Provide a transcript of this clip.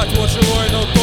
Got what you're wearing, no